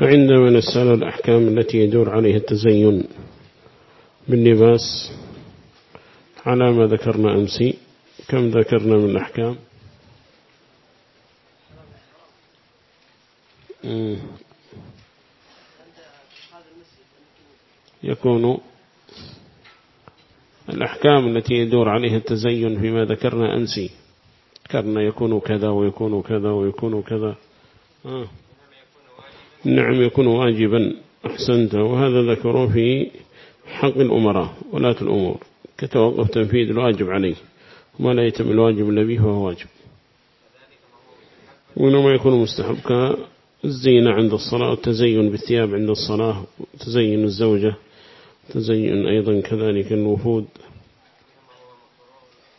فعندما نسأل الأحكام التي يدور عليها التزين باللباس على ما ذكرنا أمسي كم ذكرنا من الأحكام يكون الأحكام التي يدور عليها التزين فيما ذكرنا أمسي ذكرنا يكون كذا ويكون كذا ويكون كذا. آه. نعم يكون واجبا. أحسنت. وهذا ذكره في حق الأمراء ولاة الأمور. كتوقف تنفيذ الواجب عليه. وما لا يتم الواجب الذي هو واجب. وإنما يكون مستحب كالزينة عند الصلاة والتزين بالثياب عند الصلاة تزين الزوجة تزين أيضا كذلك الوفود.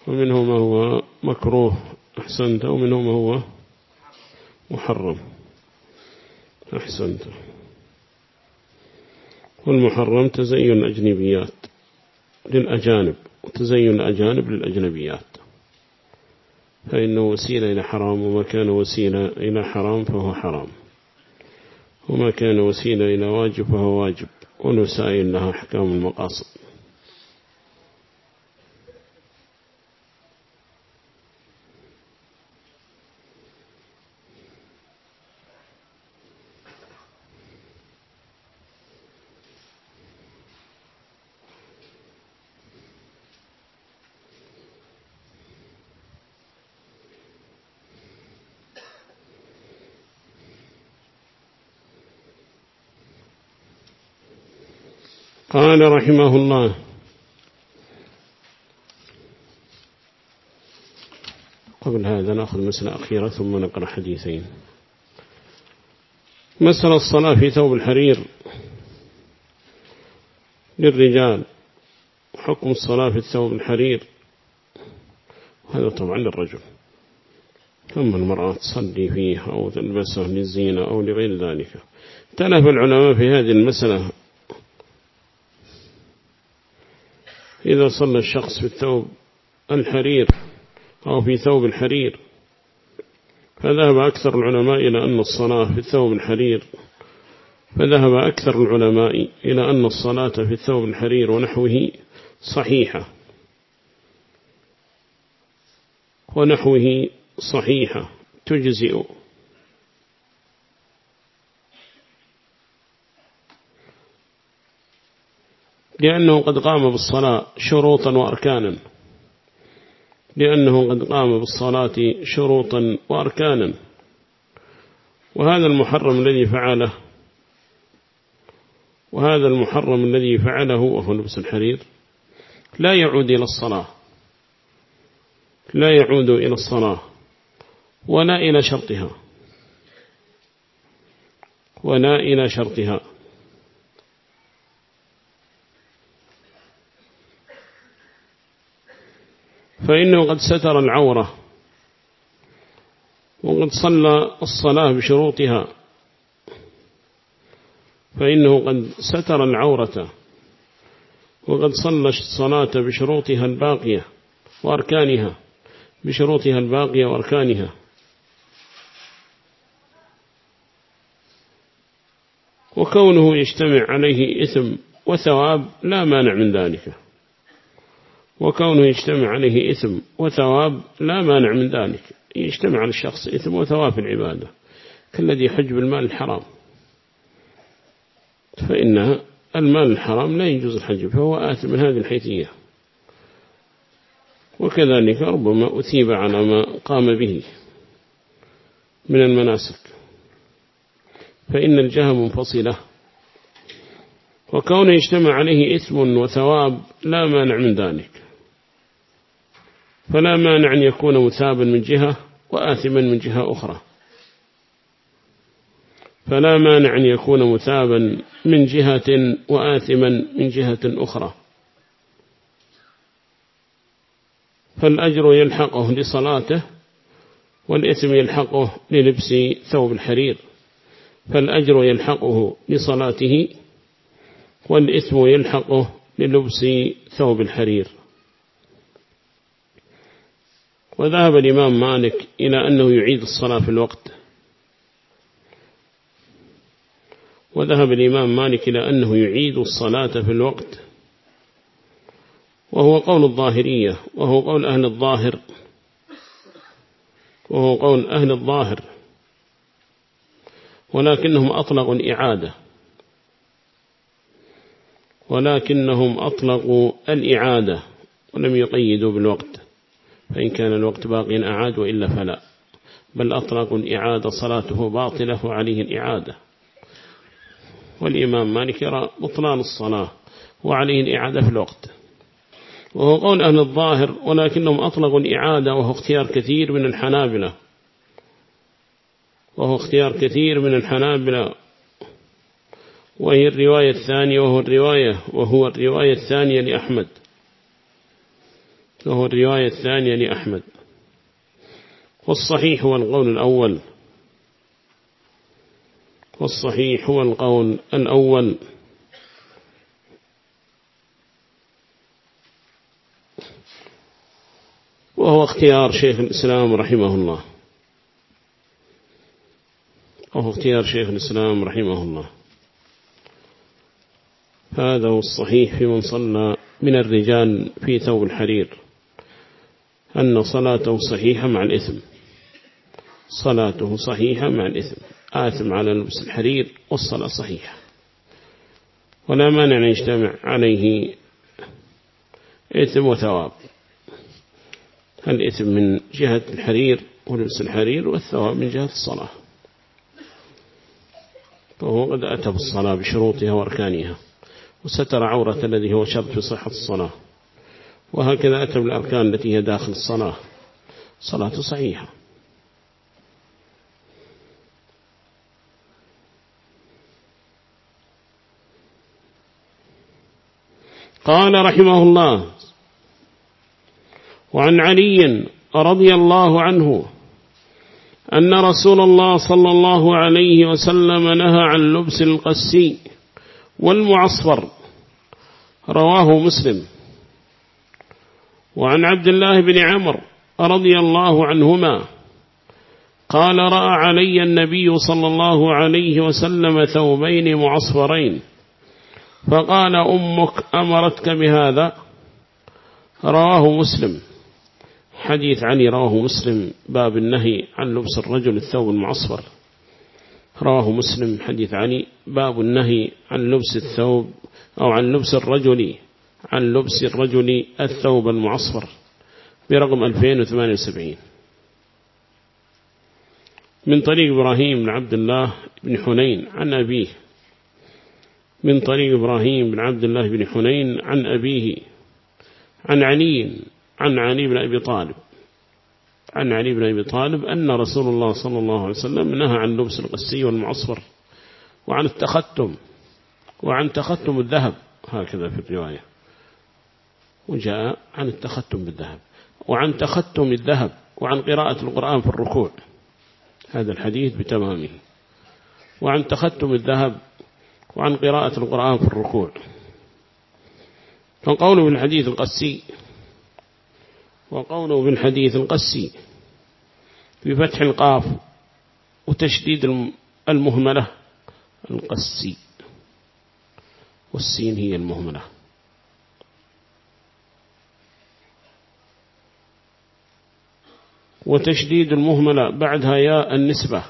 ومنه ما هو مكروه. أحسنت. ومنه ما هو محرم. أحسنت. والمحرم تزين أجنبيات للأجانب وتزين الأجانب للأجنبيات. فإنه وسيلة إلى حرام وما كان وسيلة إلى حرام فهو حرام. وما كان وسيلة إلى واجب فهو واجب. ونسائل لها أحكام المقاصد. قال رحمه الله. قبل هذا نأخذ مسألة أخيرة ثم نقرأ حديثين. مسألة الصلاة في ثوب الحرير للرجال. حكم الصلاة في الثوب الحرير. هذا طبعا للرجل. أما المرأة تصلي فيه أو تلبسه للزينة أو لغير ذلك. تلف العلماء في هذه المسألة إذا صلى الشخص في الثوب الحرير أو في ثوب الحرير فذهب أكثر العلماء إلى أن الصلاة في الثوب الحرير فذهب أكثر العلماء إلى أن الصلاة في الثوب الحرير ونحوه صحيحة. ونحوه صحيحة تجزئ لأنه قد قام بالصلاة شروطا وأركانا. لأنه قد قام بالصلاة شروطا وأركانا. وهذا المحرم الذي فعله وهذا المحرم الذي فعله وهو لبس الحرير لا يعود إلى الصلاة. لا يعود إلى الصلاة ولا إلى شرطها. ولا إلى شرطها. فإنه قد ستر العورة وقد صلى الصلاة بشروطها فإنه قد ستر العورة وقد صلى الصلاة بشروطها الباقية وأركانها بشروطها الباقية وأركانها وكونه يجتمع عليه إثم وثواب لا مانع من ذلك وكونه يجتمع عليه إثم وثواب لا مانع من ذلك. يجتمع على الشخص إثم وثواب في العبادة. كالذي يحج بالمال الحرام. فإن المال الحرام لا يجوز الحج فهو آثم من هذه الحيثية. وكذلك ربما أثيب على ما قام به من المناسك. فإن الجهة منفصلة. وكون يجتمع عليه إثم وثواب لا مانع من ذلك. فلا مانع أن يكون مثابا من جهة وآثما من جهة أخرى. فلا مانع أن يكون مثابا من جهة وآثما من جهة أخرى. فالأجر يلحقه لصلاته والإثم يلحقه للبس ثوب الحرير. فالأجر يلحقه لصلاته والإثم يلحقه للبس ثوب الحرير. وذهب الإمام مالك إلى أنه يعيد الصلاة في الوقت. وذهب الإمام مالك إلى أنه يعيد الصلاة في الوقت. وهو قول الظاهرية وهو قول أهل الظاهر. وهو قول أهل الظاهر. ولكنهم أطلقوا الإعادة. ولكنهم أطلقوا الإعادة. ولم يقيدوا بالوقت. فإن كان الوقت باقيا أعاد وإلا فلا. بل أطلق الإعادة صلاته باطلة وعليه الإعادة. والإمام مالك يرى بطلان الصلاة وعليه الإعادة في الوقت. وهو قول أهل الظاهر ولكنهم أطلقوا الإعادة وهو اختيار كثير من الحنابلة. وهو اختيار كثير من الحنابلة. وهي الرواية الثانية وهو الرواية وهو الرواية الثانية لأحمد. فهو الرواية الثانية لأحمد والصحيح هو القول الأول۔ والصحيح هو القول الأول۔ وهو اختيار شيخ الإسلام رحمه الله وهو اختيار شيخ الإسلام رحمه الله هذا هو الصحيح في من صلى من الرجال في ثوب الحرير أن صلاته صحيحة مع الإثم. صلاته صحيحة مع الإثم. آثم على لبس الحرير والصلاة صحيحة. ولا مانع أن يجتمع عليه إثم وثواب. الإثم من جهة الحرير ولبس الحرير والثواب من جهة الصلاة. فهو قد أتى بالصلاة بشروطها وأركانها. وستر عورة الذي هو شرط في صحة الصلاة. وهكذا أتم الأركان التي هي داخل الصلاة. صلاة صحيحة. قال رحمه الله وعن علي رضي الله عنه أن رسول الله صلى الله عليه وسلم نهى عن لبس القسي والمعصفر. رواه مسلم. وعن عبد الله بن عمر رضي الله عنهما قال رأى علي النبي صلى الله عليه وسلم ثوبين معصفرين. فقال أمك أمرتك بهذا؟ رواه مسلم. حديث عني رواه مسلم. باب النهي عن لبس الرجل الثوب المعصفر. رواه مسلم. حديث عني. باب النهي عن لبس الثوب أو عن لبس الرجل عن لبس الرجل الثوب المعصفر برقم 2078 من طريق إبراهيم بن عبد الله بن حنين عن أبيه. من طريق إبراهيم بن عبد الله بن حنين عن أبيه. عن علي عن علي بن أبي طالب. عن علي بن أبي طالب أن رسول الله صلى الله عليه وسلم نهى عن لبس القسي والمعصفر وعن التختم وعن تختم الذهب. هكذا في الرواية. وجاء عن التختم بالذهب وعن تختم الذهب وعن قراءة القرآن في الركوع. هذا الحديث بتمامه. وعن تختم الذهب وعن قراءة القرآن في الركوع. فقوله بالحديث القسي وقوله بالحديث القسي في فتح القاف وتشديد المهملة. القسي. والسين هي المهملة. وتشديد المهملة بعدها ياء النسبة.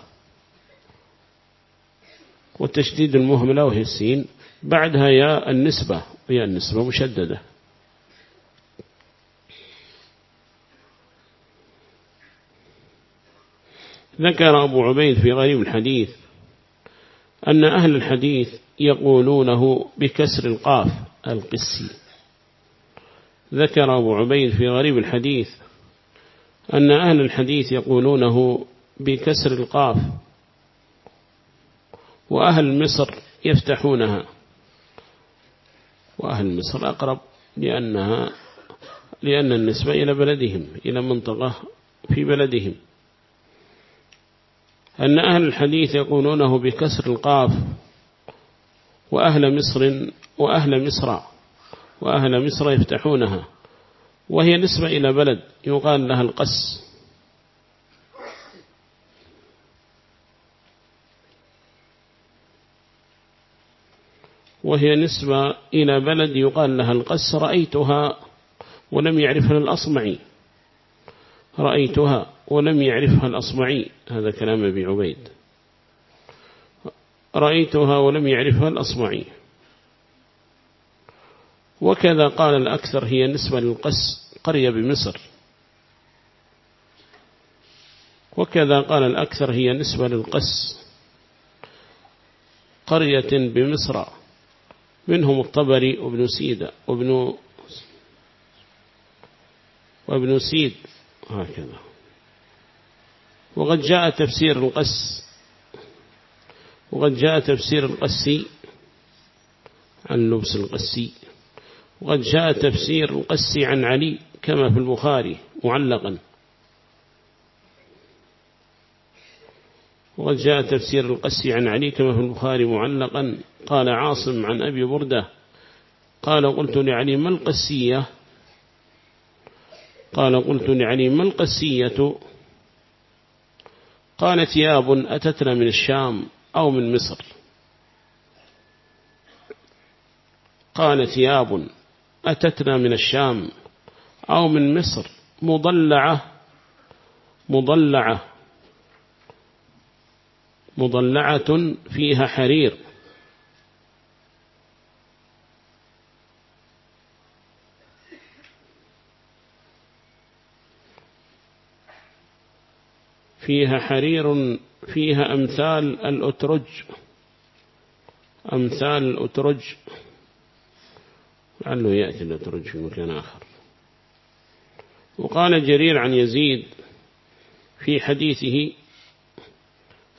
وتشديد المهملة وهي السين. بعدها ياء النسبة وهي النسبة مشددة. ذكر أبو عبيد في غريب الحديث أن أهل الحديث يقولونه بكسر القاف القسي. ذكر أبو عبيد في غريب الحديث أن أهل الحديث يقولونه بكسر القاف وأهل مصر يفتحونها. وأهل مصر أقرب لأنها لأن النسبة إلى بلدهم إلى منطقة في بلدهم. أن أهل الحديث يقولونه بكسر القاف وأهل مصر وأهل مصر وأهل مصر يفتحونها. وهي نسبة إلى بلد يقال لها القس. وهي نسبة إلى بلد يقال لها القس. رأيتها ولم يعرفها الأصمعي. رأيتها ولم يعرفها الأصمعي. هذا كلام أبي عبيد. رأيتها ولم يعرفها الأصمعي. وكذا قال الأكثر هي نسبة للقس قرية بمصر. وكذا قال الأكثر هي نسبة للقس قرية بمصر. منهم الطبري وابن سيدة وابن وابن سيد. هكذا. وقد جاء تفسير القس. وقد جاء تفسير القسي. عن لبس القسي. وقد جاء تفسير مقسي عن علي كما في البخاري معلقا. وقد جاء تفسير القسي عن علي كما في البخاري معلقا. قال عاصم عن أبي بردة قال قلت لعلي ما القسية؟ قال قلت لعلي ما القسية؟ قال ثياب أتتنا من الشام أو من مصر. قال ثياب أتتنا من الشام أو من مصر مضلعة مضلعة مضلعة فيها حرير. فيها حرير فيها أمثال الأترج أمثال الأترج. لعله يأتي الأترج في مكان آخر. وقال جرير عن يزيد في حديثه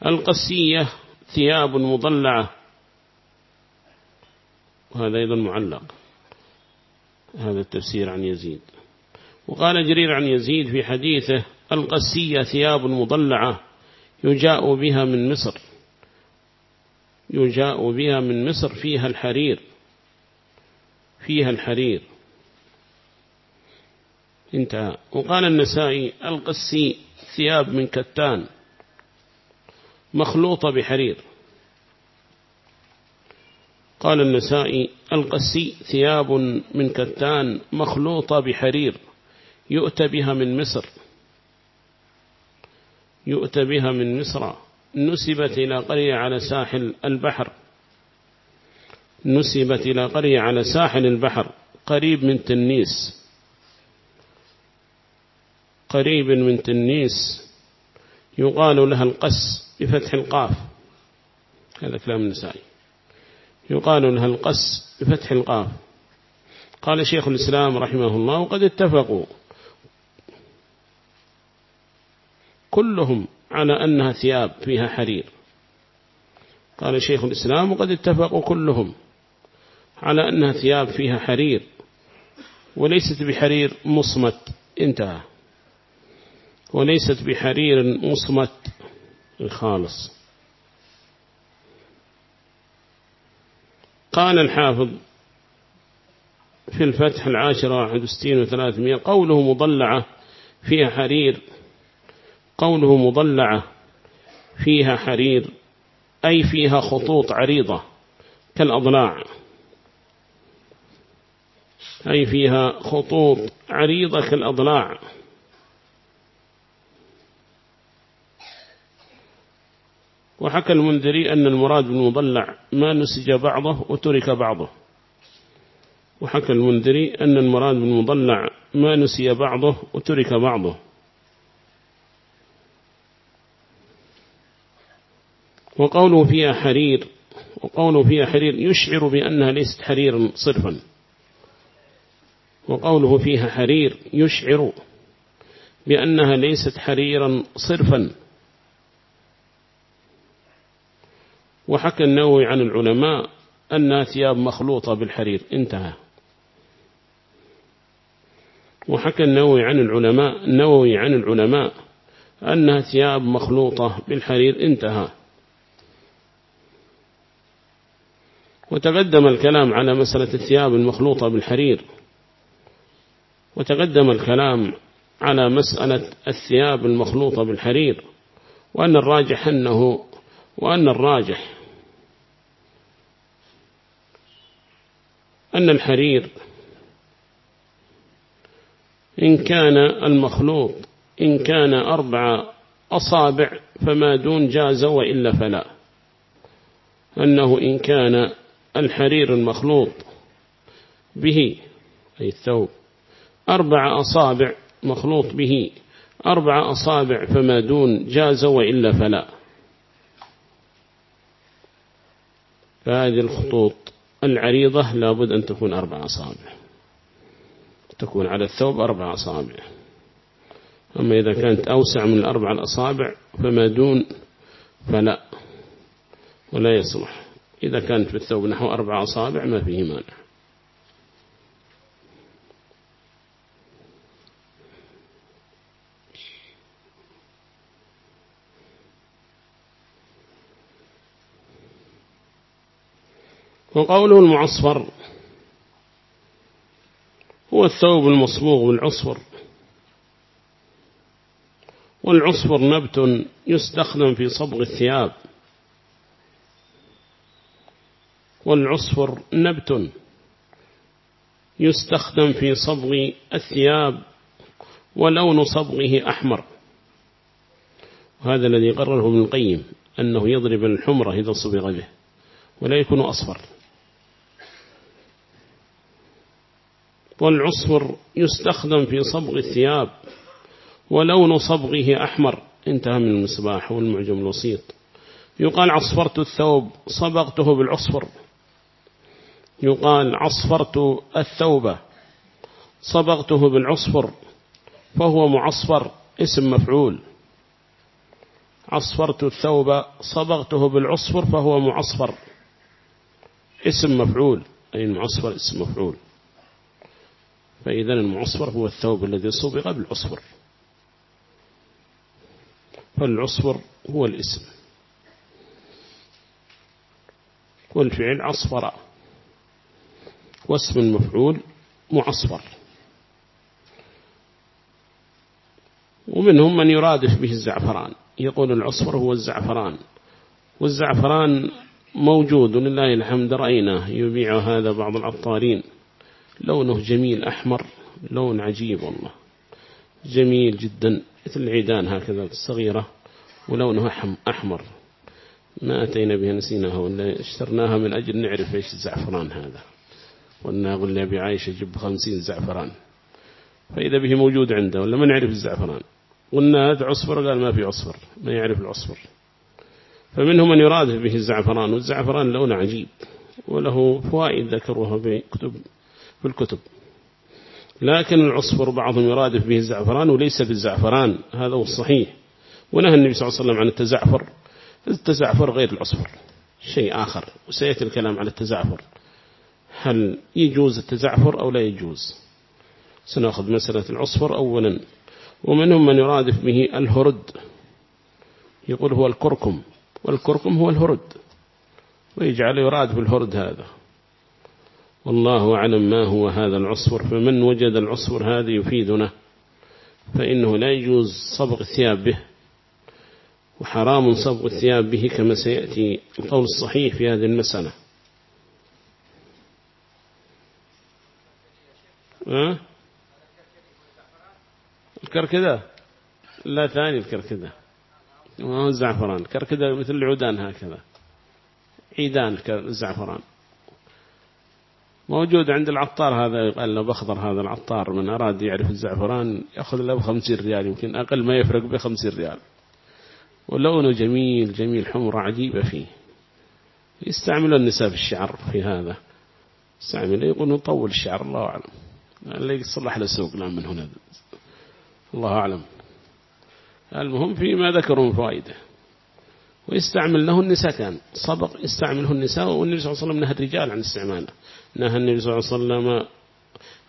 القسية ثياب مضلعة. وهذا أيضا معلق هذا التفسير عن يزيد. وقال جرير عن يزيد في حديثه القسية ثياب مضلعة يجاء بها من مصر. يجاء بها من مصر فيها الحرير. فيها الحرير. انتهى. وقال النسائي القسي ثياب من كتان مخلوطة بحرير. قال النسائي القسي ثياب من كتان مخلوطة بحرير. يؤتى بها من مصر. يؤتى بها من مصر. نسبت إلى قرية على ساحل البحر. نسبت إلى قرية على ساحل البحر قريب من تنيس. قريب من تنيس. يقال لها القس بفتح القاف. هذا كلام النسائي. يقال لها القس بفتح القاف. قال شيخ الإسلام رحمه الله وقد اتفقوا كلهم على أنها ثياب فيها حرير. قال شيخ الإسلام وقد اتفقوا كلهم. على أنها ثياب فيها حرير وليست بحرير مصمت. انتهى. وليست بحرير مصمت. خالص. قال الحافظ في الفتح العاشرة واحد وستين وثلاثمية قوله مضلعة فيها حرير قوله مضلعة فيها حرير أي فيها خطوط عريضة كالأضلاع. أي فيها خطوط عريضة كالأضلاع. وحكى المنذري أن المراد بالمضلع ما نسج بعضه وترك بعضه. وحكى المنذري أن المراد بالمضلع ما نسي بعضه وترك بعضه. وقوله فيها حرير وقوله فيها حرير يشعر بأنها ليست حريرا صرفا. وقوله فيها حرير يشعر بأنها ليست حريرا صرفا. وحكى النووي عن العلماء أنها ثياب مخلوطة بالحرير. انتهى. وحكى النووي عن العلماء النووي عن العلماء أنها ثياب مخلوطة بالحرير. انتهى. وتقدم الكلام على مسألة الثياب المخلوطة بالحرير. وتقدم الكلام على مسألة الثياب المخلوطة بالحرير وأن الراجح أنه وأن الراجح أن الحرير إن كان المخلوط إن كان أربع أصابع فما دون جاز وإلا فلا. أنه إن كان الحرير المخلوط به أي الثوب أربع أصابع مخلوط به. أربع أصابع فما دون جاز وإلا فلا. فهذه الخطوط العريضة لابد أن تكون أربع أصابع. تكون على الثوب أربع أصابع. أما إذا كانت أوسع من الأربع الأصابع فما دون فلا. ولا يصلح. إذا كانت في الثوب نحو أربع أصابع ما فيه مانع. وقوله المعصفر هو الثوب المصبوغ بالعصفر. والعصفر نبت يستخدم في صبغ الثياب. والعصفر نبت يستخدم في صبغ الثياب ولون صبغه أحمر. وهذا الذي قرره ابن القيم أنه يضرب الحمرة إذا صبغ به ولا يكون أصفر. والعصفر يستخدم في صبغ الثياب ولون صبغه أحمر. انتهى من المصباح والمعجم الوسيط. يقال عصفرت الثوب صبغته بالعصفر. يقال عصفرت الثوب صبغته بالعصفر فهو معصفر اسم مفعول. عصفرت الثوب صبغته بالعصفر فهو معصفر اسم مفعول. أي المعصفر اسم مفعول. فإذا المعصفر هو الثوب الذي صبغ بالعصفر فالعصفر هو الاسم. والفعل عصفر واسم المفعول معصفر. ومنهم من يرادف به الزعفران. يقول العصفر هو الزعفران. والزعفران موجود لله الحمد رأيناه. يبيع هذا بعض العطارين لونه جميل أحمر لون عجيب والله. جميل جدا مثل العيدان هكذا الصغيرة ولونها أحمر. ما أتينا بها نسيناها ولا اشترناها من أجل نعرف إيش الزعفران هذا. وأننا قلنا بعائشة جب خمسين زعفران. فإذا به موجود عنده ولا ما نعرف الزعفران. قلنا هذا عصفر قال ما في عصفر ما يعرف العصفر. فمنهم من يرادف به الزعفران والزعفران لون عجيب وله فوائد ذكروها بكتب بالكتب لكن العصفر بعضهم يرادف به الزعفران وليس بالزعفران هذا هو الصحيح. ونهى النبي صلى الله عليه وسلم عن التزعفر. التزعفر غير العصفر شيء آخر. وسيأتي الكلام عن التزعفر. هل يجوز التزعفر أو لا يجوز؟ سنأخذ مسألة العصفر أولا. ومنهم من يرادف به الهرد. يقول هو الكركم والكركم هو الهرد. ويجعل يرادف الهرد هذا. والله أعلم ما هو هذا العصفر فمن وجد العصفر هذا يفيدنا فإنه لا يجوز صبغ الثياب به وحرام صبغ الثياب به كما سيأتي القول الصحيح في هذه المسألة. الكركدة؟ لا ثاني الكركدة. الزعفران الكركدة مثل العودان هكذا. عيدان الزعفران. موجود عند العطار هذا قال له بخضر هذا العطار من أراد يعرف الزعفران يأخذ له بخمسين ريال يمكن أقل ما يفرق بخمسين ريال. ولونه جميل جميل حمرة عجيبة فيه. يستعمل النساء في الشعر في هذا. يستعمل يقول نطول الشعر الله أعلم. اللي يصلح للسوق لا من هنا. الله أعلم. المهم فيما ذكروا من فائده ويستعمل له النساء كان. سبق استعمله النساء والنبي صلى الله عليه وسلم نهى الرجال عن استعماله. نهى النبي صلى الله عليه وسلم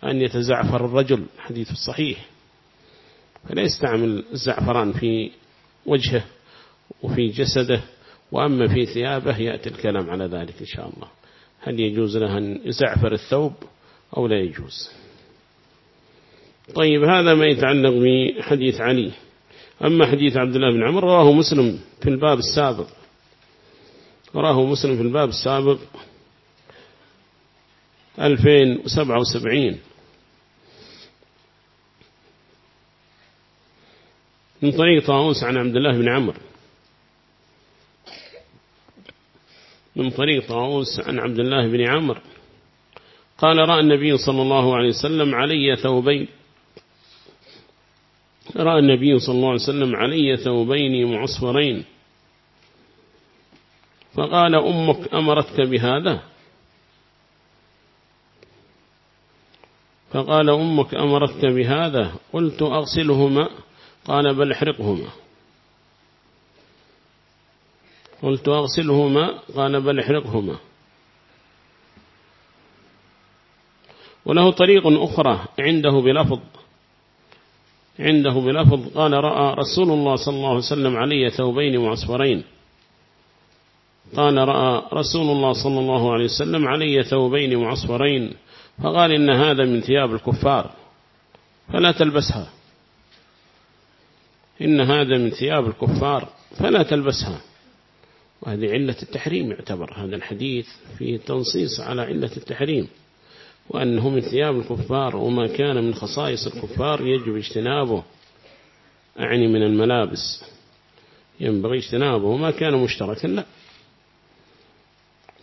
أن يتزعفر الرجل حديث الصحيح فلا يستعمل الزعفران في وجهه وفي جسده وأما في ثيابه يأتي الكلام على ذلك إن شاء الله. هل يجوز لها أن يزعفر الثوب أو لا يجوز؟ طيب هذا ما يتعلق بحديث علي. أما حديث عبد الله بن عمر رواه مسلم في الباب السابق. رواه مسلم في الباب السابق 2077 من طريق طاووس عن عبد الله بن عمر. من طريق طاووس عن عبد الله بن عمر. قال رأى النبي صلى الله عليه وسلم علي ثوبين. رأى النبي صلى الله عليه وسلم علي ثوبين معصفرين. فقال أمك أمرتك بهذا؟ فقال أمك أمرتك بهذا؟ قلت أغسلهما. قال بل احرقهما. قلت أغسلهما. قال بل احرقهما. وله طريق أخرى عنده بلفظ. عنده بلفظ قال رأى رسول الله صلى الله عليه وسلم علي ثوبين معصفرين قال رأى رسول الله صلى الله عليه وسلم علي ثوبين معصفرين فقال إن هذا من ثياب الكفار. فلا تلبسها. إن هذا من ثياب الكفار. فلا تلبسها. وهذه علة التحريم يعتبر. هذا الحديث فيه تنصيص على علة التحريم. وأنه من ثياب الكفار وما كان من خصائص الكفار يجب اجتنابه. أعني من الملابس. ينبغي اجتنابه. وما كان مشتركا لا.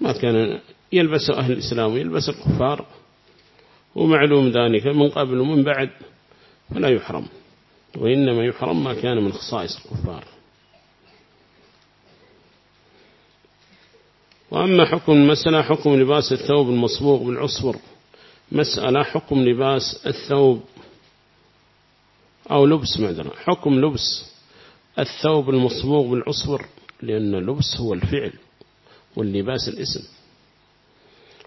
ما كان يلبس أهل الإسلام ويلبس الكفار. ومعلوم ذلك من قبل ومن بعد فلا يحرم. وإنما يحرم ما كان من خصائص الكفار. وأما حكم المسألة حكم لباس الثوب المصبوغ بالعصفر. مسألة حكم لباس الثوب أو لبس مثلا حكم لبس الثوب المصبوغ بالعصفر لأن اللبس هو الفعل واللباس الاسم.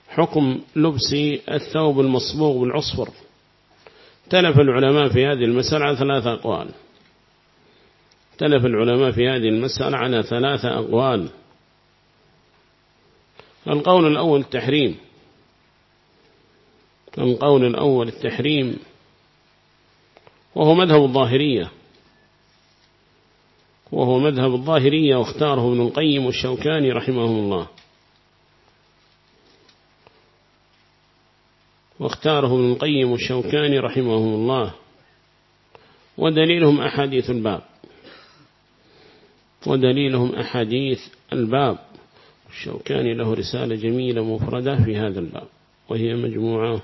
حكم لبس الثوب المصبوغ بالعصفر. تلف العلماء في هذه المسألة على ثلاثة أقوال. تلف العلماء في هذه المسألة على ثلاثة أقوال. القول الأول التحريم القول الأول التحريم وهو مذهب الظاهرية. وهو مذهب الظاهرية واختاره ابن القيم والشوكاني رحمهم الله. واختاره ابن القيم والشوكاني رحمهم الله. ودليلهم أحاديث الباب. ودليلهم أحاديث الباب. الشوكاني له رسالة جميلة مفردة في هذا الباب وهي مجموعة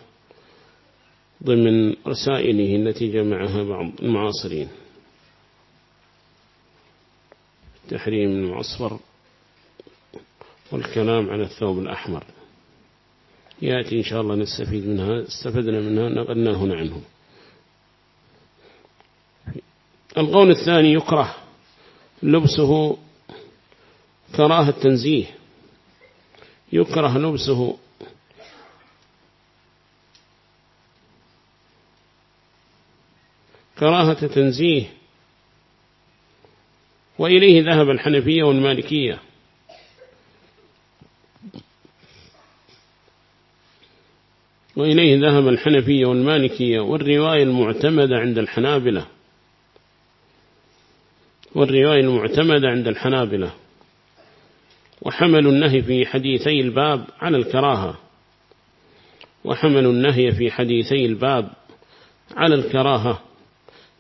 ضمن رسائله التي جمعها بعض المعاصرين. تحريم المعصفر والكلام عن الثوب الأحمر. يأتي إن شاء الله نستفيد منها استفدنا منها نقلنا هنا عنه القول الثاني يكره لبسه كراهة تنزيه يكره لبسه كراهة تنزيه. وإليه ذهب الحنفية والمالكية. وإليه ذهب الحنفية والمالكية. والرواية المعتمدة عند الحنابلة. والرواية المعتمدة عند الحنابلة. وحمل النهي في حديثي الباب على الكراهة. وحمل النهي في حديثي الباب على الكراهة.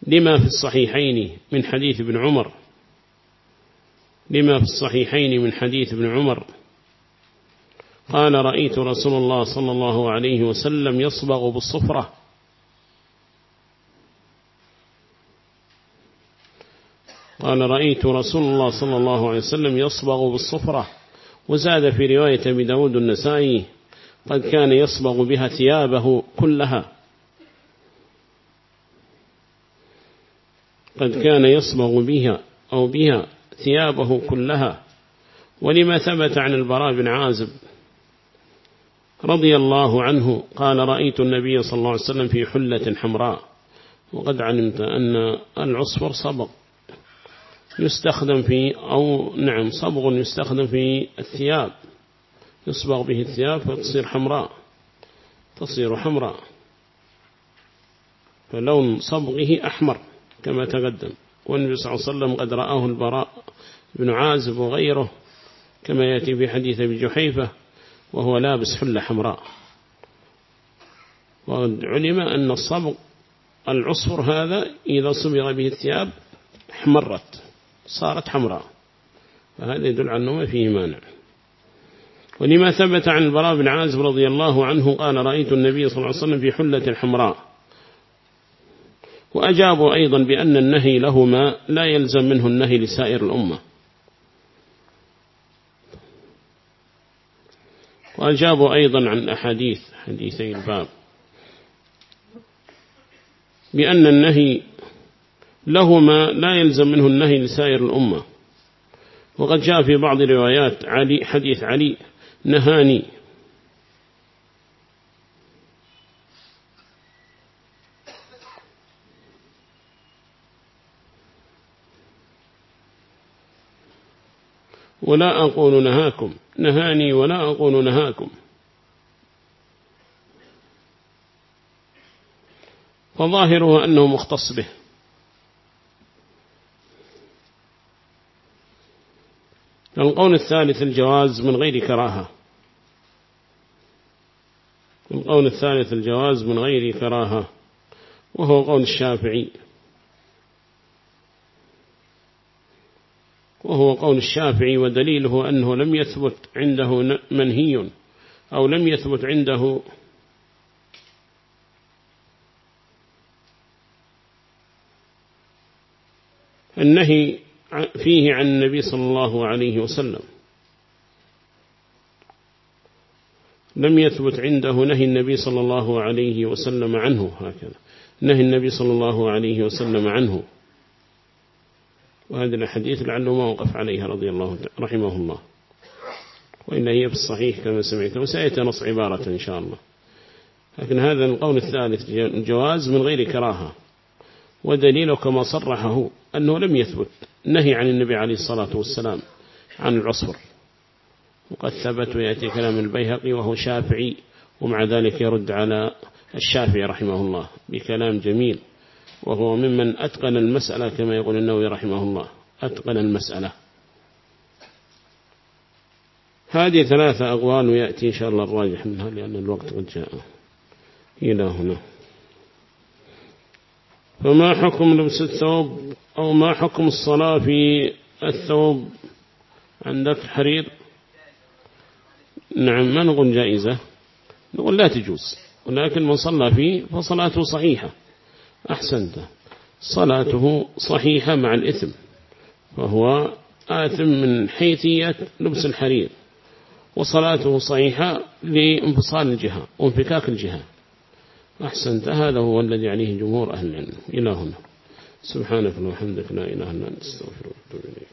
لما في الصحيحين من حديث ابن عمر. لما في الصحيحين من حديث ابن عمر. قال رأيت رسول الله صلى الله عليه وسلم يصبغ بالصفرة. قال رأيت رسول الله صلى الله عليه وسلم يصبغ بالصفرة. وزاد في رواية بداود النسائي قد كان يصبغ بها ثيابه كلها. قد كان يصبغ بها أو بها ثيابه كلها ولما ثبت عن البراء بن عازب رضي الله عنه قال رأيت النبي صلى الله عليه وسلم في حلة حمراء وقد علمت أن العصفر صبغ يستخدم في أو نعم صبغ يستخدم في الثياب يصبغ به الثياب فتصير حمراء تصير حمراء فلون صبغه أحمر كما تقدم. والنبي صلى الله عليه وسلم قد رآه البراء بن عازب وغيره كما يأتي في حديث بجحيفة جحيفة وهو لابس حلة حمراء. وقد علم أن الصبغ العصفر هذا إذا صبغ به الثياب احمرت صارت حمراء. فهذا يدل عنه ما فيه مانع. ولما ثبت عن البراء بن عازب رضي الله عنه قال رأيت النبي صلى الله عليه وسلم في حلة حمراء. وأجابوا أيضا بأن النهي لهما لا يلزم منه النهي لسائر الأمة. وأجابوا أيضا عن أحاديث حديثي الباب. بأن النهي لهما لا يلزم منه النهي لسائر الأمة. وقد جاء في بعض روايات علي حديث علي نهاني ولا أقول نهاكم. نهاني ولا أقول نهاكم. فظاهره أنه مختص به. القول الثالث الجواز من غير كراهة. القول الثالث الجواز من غير كراهة. وهو قول الشافعي. وهو قول الشافعي ودليله أنه لم يثبت عنده منهي أو لم يثبت عنده النهي فيه عن النبي صلى الله عليه وسلم. لم يثبت عنده نهي النبي صلى الله عليه وسلم عنه هكذا. نهي النبي صلى الله عليه وسلم عنه. وهذا الحديث لعله ما وقف عليها رضي الله رحمه الله. وإن هي في الصحيح كما سمعت وسأتي نص عبارة إن شاء الله. لكن هذا القول الثالث جواز من غير كراهة. ودليله كما صرحه أنه لم يثبت نهي عن النبي عليه الصلاة والسلام عن العصر. وقد ثبت ويأتي كلام البيهقي وهو شافعي ومع ذلك يرد على الشافعي رحمه الله بكلام جميل. وهو ممن أتقن المسألة كما يقول النووي رحمه الله. أتقن المسألة. هذه ثلاثة أقوال ويأتي إن شاء الله الراجح منها لأن الوقت قد جاء إلى هنا. فما حكم لبس الثوب أو ما حكم الصلاة في الثوب عندك حرير نعم ما نقول جائزة؟ نقول لا تجوز ولكن من صلى فيه فصلاته صحيحة. أحسنت. صلاته صحيحة مع الإثم فهو آثم من حيثية لبس الحرير وصلاته صحيحة لانفصال الجهة وانفكاك الجهة. أحسنت. هذا هو الذي عليه جمهور أهل العلم. إلى هنا سبحانك وحمدك لا إله إلا أنت أستغفرك الله